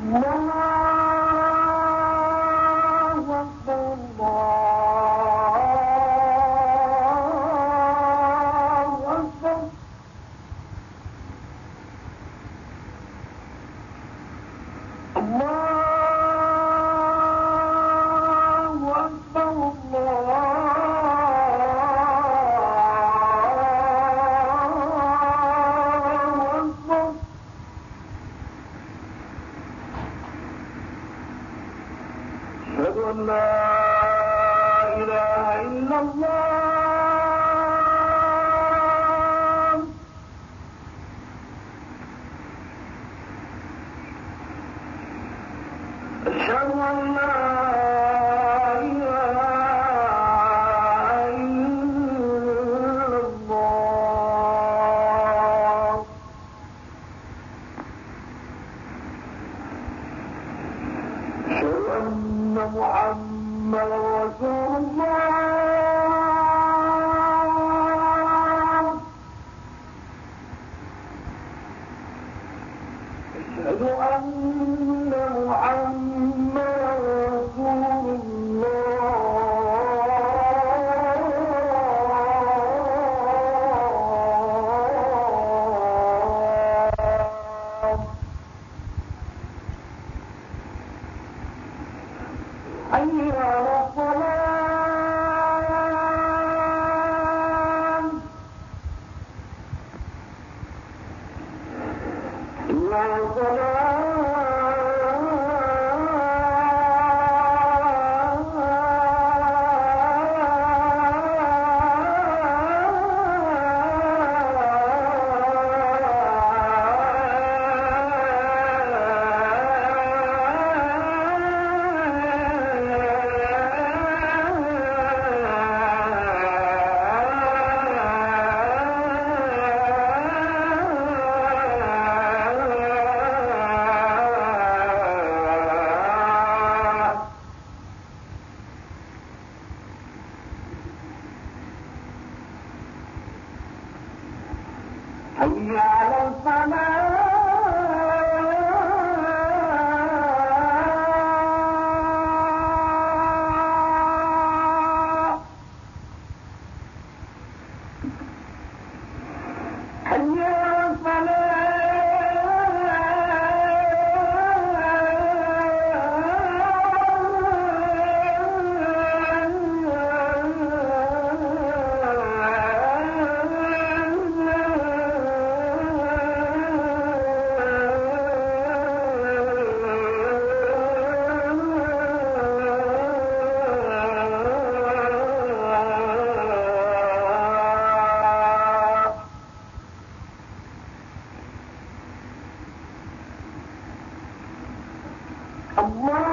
الله أشهد أن لا إله إلا الله أشهد أن لا Thank you. محمد رسول الله. أيها حي على الفلاح मुल